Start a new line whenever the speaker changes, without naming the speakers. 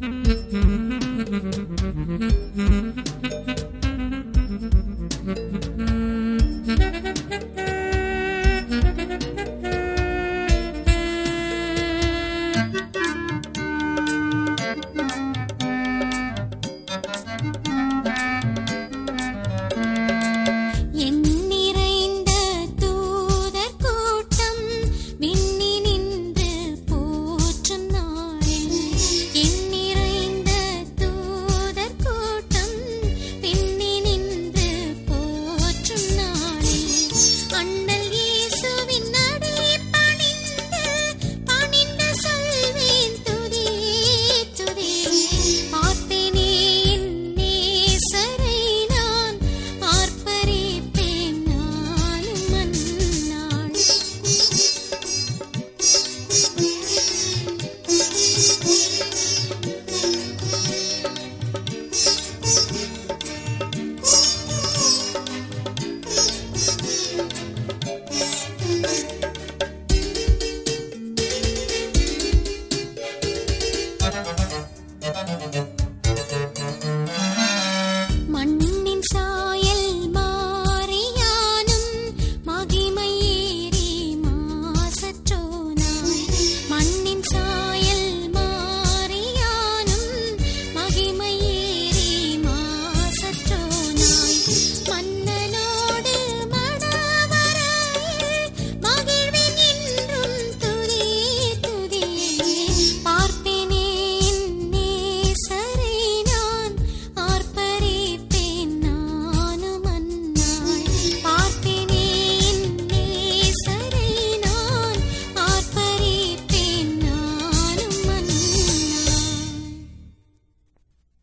Mm-hmm.